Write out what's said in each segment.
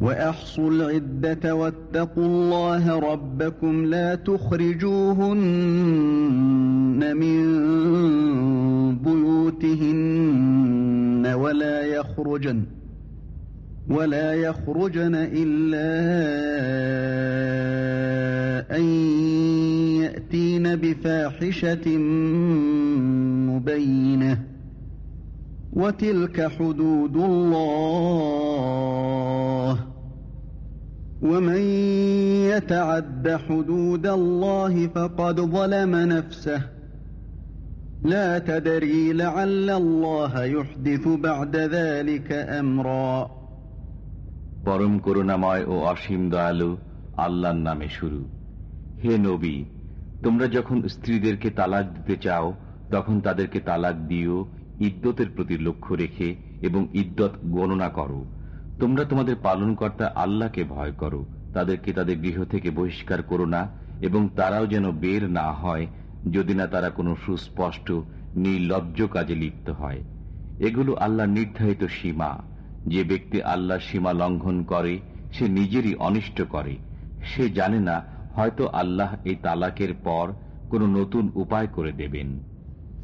وأحصوا العدة واتقوا الله ربكم لا تخرجوهن من بيوتهن ولا يخرجن ولا يخرجن إلا أن يأتين بفاحشة مبينة وتلك حدود الله ومن يتعد حدود الله فقد ظلم نفسه لا تدري لعل الله يحدث بعد ذلك أمرا পরম করুণাময় ও অসীম দয়ালু আল্লাহর নামে শুরু হে নবী তোমরা যখন স্ত্রীদেরকে তালাক দিতে চাও তখন তাদেরকে তালাক দিও ইদ্যতের প্রতি লক্ষ্য রেখে এবং ইদ্যত গণনা করো। তোমরা তোমাদের পালনকর্তা আল্লাহকে ভয় করো, তাদেরকে তাদের গৃহ থেকে বহিষ্কার করো না, এবং তারাও যেন বের না হয়, যদি না তারা কোনো সুস্পষ্ট, নির্লজ্জ কাজে লিপ্ত হয়। এগুলো আল্লাহ নির্ধারিত সীমা। যে ব্যক্তি আল্লাহ সীমা লঙ্ঘন করে, সে নিজেরই অনিষ্ট করে। সে জানে না, হয়তো আল্লাহ এই তালাকের পর কোনো নতুন উপায় করে দেবেন।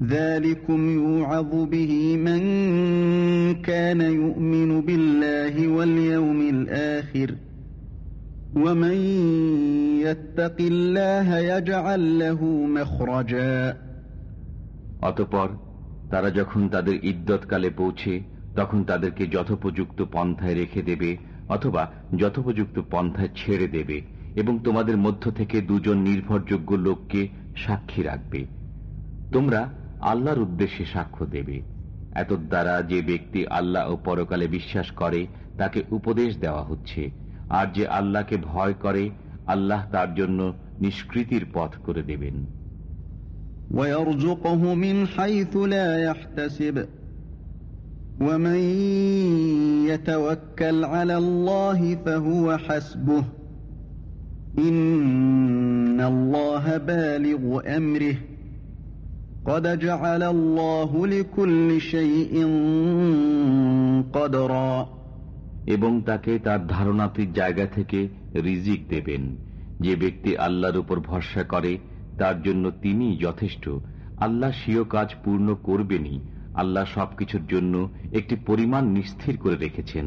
ذلكم يوعظ به من كان يؤمن بالله واليوم الآخر ومن يتق الله يجعل له مخرجا অতপর তারা যখন তাদের ইদ্যৎকালে পৌঁছে তখন তাদেরকে যথোপযুক্ত পন্থায় রেখে দেবে অথবা যথোপযুক্ত পন্থায় ছেড়ে দেবে এবং তোমাদের মধ্য থেকে দুজন নির্ভরযোগ্য লোককে সাক্ষী রাখবে তোমরা আল্লাহর উদ্দেশ্যে সাক্ষ্য দেবে এত দ্বারা যে ব্যক্তি আল্লাহ ও পরকালে বিশ্বাস করে তাকে উপদেশ দেওয়া হচ্ছে আর যে আল্লাহকে ভয় করে আল্লাহ তার জন্য নিষ্কৃতির পথ করে দেবেন ويرزقه من حيث لا يحتسب ومن يتوكل على الله فهو حسبه إن الله بالغ أمره قد جعل الله لكل شيء قدرا এবং তাকে তার ধারণাতির জায়গা থেকে রিজিক দেবেন যে ব্যক্তি আল্লাহর উপর ভরসা করে তার জন্য তিনি যথেষ্ট আল্লাহ স্বীয় কাজ পূর্ণ করবেনই আল্লাহ সবকিছুর জন্য একটি পরিমাণ নিস্থির করে রেখেছেন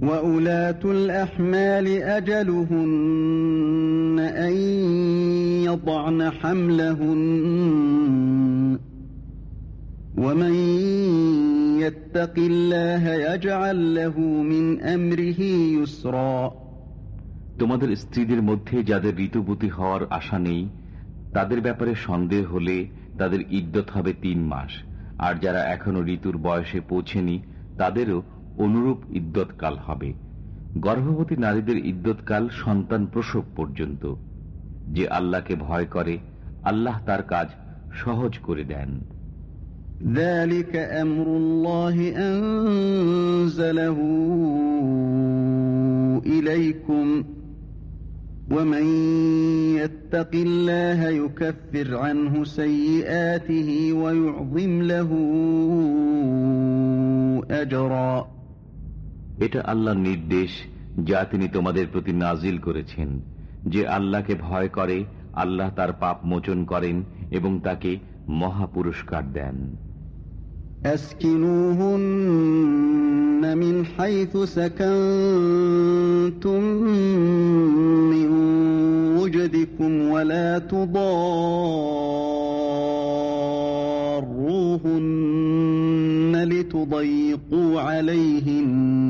وأولاة الأحمال أجلهن أن يضعن حملهن ومن يتق الله يجعل له من أمره يسرا তোমাদের স্ত্রীদের মধ্যে যাদের ঋতুবতী হওয়ার আশা নেই তাদের ব্যাপারে সন্দেহ হলে তাদের ইদ্যত হবে তিন মাস আর যারা এখনো ঋতুর বয়সে পৌঁছেনি তাদেরও অনুরূপ ইদ্যৎকাল হবে গর্ভবতী নারীদের ইদ্যৎকাল সন্তান প্রসব পর্যন্ত যে আল্লাহকে ভয় করে আল্লাহ তার কাজ সহজ করে দেন ذلك أمر الله أنزله إليكم ومن يتق الله يكفر عنه سيئاته ويعظم له أجرا এটা আল্লাহর নির্দেশ যা তিনি তোমাদের প্রতি নাজিল করেছেন যে আল্লাহকে ভয় করে আল্লাহ তার পাপ মোচন করেন এবং তাকে মহা পুরস্কার দেন أسكنوهن من حيث سكنتم من وجدكم ولا تضاروهن لتضيقوا عليهن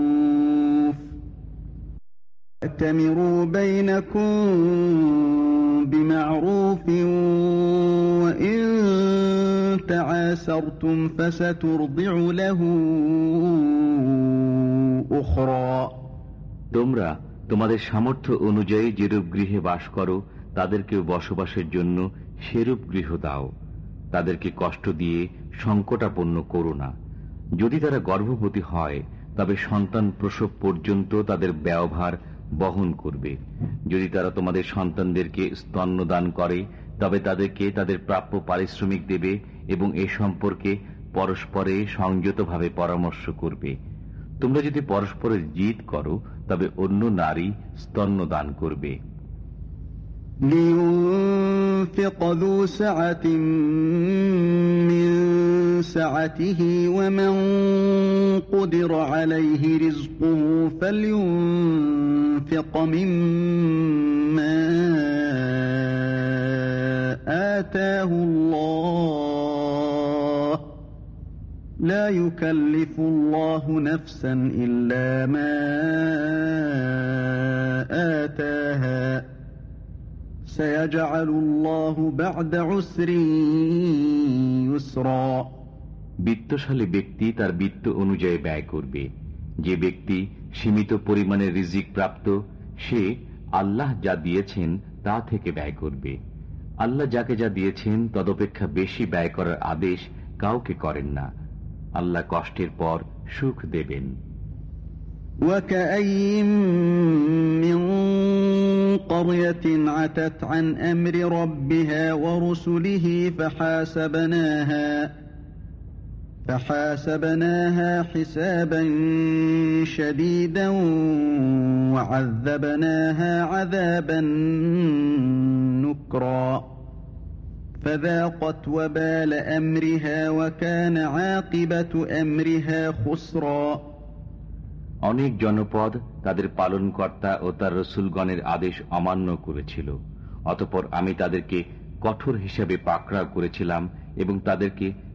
وأتمروا بينكم بمعروف وإن تعاسرتم فسترضع له أخرى তোমরা তোমাদের সামর্থ্য অনুযায়ী যেরূপ গৃহে বাস করো তাদেরকে বসবাসের জন্য সেরূপ গৃহ দাও তাদেরকে কষ্ট দিয়ে সংকটাপন্ন করো না যদি তারা গর্ভবতী হয় তবে সন্তান প্রসব পর্যন্ত তাদের ব্যবহার বহন করবে যদি তারা তোমাদের সন্তানদেরকে স্তন্যদান করে তবে তাদেরকে তাদের প্রাপ্য পারিশ্রমিক দেবে এবং এ সম্পর্কে পরস্পরে সংযতভাবে পরামর্শ করবে তোমরা যদি পরস্পরের জিত করো তবে অন্য নারী স্তন্য দান করবে لينفق ذو سعة من سعته ومن قدر عليه رزقه فلينفق مما آتاه الله لا يكلف الله نفسا إلا ما آتاها سيجعل الله بعد عسر يسرا বিত্তশালী ব্যক্তি তার বিত্ত অনুযায়ী ব্যয় করবে যে ব্যক্তি সীমিত পরিমাণে রিজিক প্রাপ্ত সে আল্লাহ যা দিয়েছেন তা থেকে ব্যয় করবে আল্লাহ যাকে যা দিয়েছেন তদপেক্ষা বেশি ব্যয় করার আদেশ কাউকে করেন না আল্লাহ কষ্টের পর সুখ দেবেন وكأين من قرية عتت عن أمر ربها ورسله فحاسبناها فحاسبناها حسابا شديدا وعذبناها عذابا نكرا فذاقت وبال أمرها وكان عاقبة أمرها خسرا অনেক জনপদ তাদের পালনকর্তা ও তার রসুলগণের আদেশ অমান্য করেছিল অতপর আমি তাদেরকে কঠোর হিসেবে পাকড়া করেছিলাম এবং তাদেরকে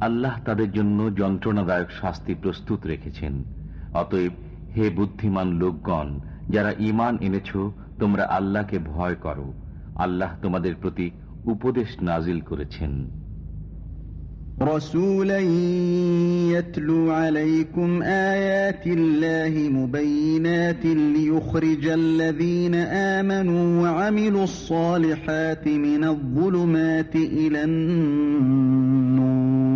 আল্লাহ তাদের জন্য যন্ত্রণাদায়ক শাস্তি প্রস্তুত রেখেছেন অতএব হে বুদ্ধিমান লোকগণ যারা ইমান এনেছ তোমরা আল্লাহকে ভয় করো আল্লাহ তোমাদের প্রতি উপদেশ নাজিল করেছেন رسولا يتلو عليكم آيات الله مبينات ليخرج الذين آمنوا وعملوا الصالحات من الظلمات إلى النور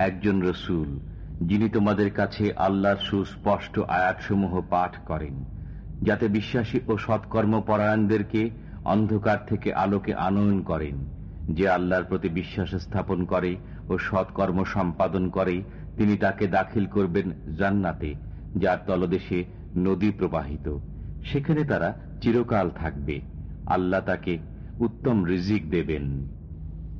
একজন রসুল, যিনি তোমাদের কাছে আল্লাহর সুস্পষ্ট আয়াতসমূহ পাঠ করেন, যাতে বিশ্বাসী ও সৎকর্ম পরায়ণদেরকে অন্ধকার থেকে আলোকে আনয়ন করেন, যে আল্লাহর প্রতি বিশ্বাস স্থাপন করে ও সৎকর্ম সম্পাদন করে, তিনি তাকে দাখিল করবেন জান্নাতে, যার তলদেশে নদী প্রবাহিত। সেখানে তারা চিরকাল থাকবে। আল্লাহ তাকে উত্তম রিজিক দেবেন।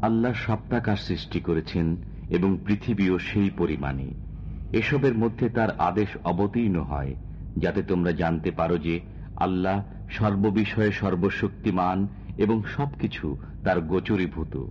আল্লাহ সপ্তাকাশ সৃষ্টি করেছেন এবং পৃথিবীও সেই পরিমাণে এসবের মধ্যে তার আদেশ অবতীর্ণ হয়, যাতে তোমরা জানতে পারো যে আল্লাহ সর্ববিষয়ে সর্বশক্তিমান এবং সবকিছু তার গোচরীভূত।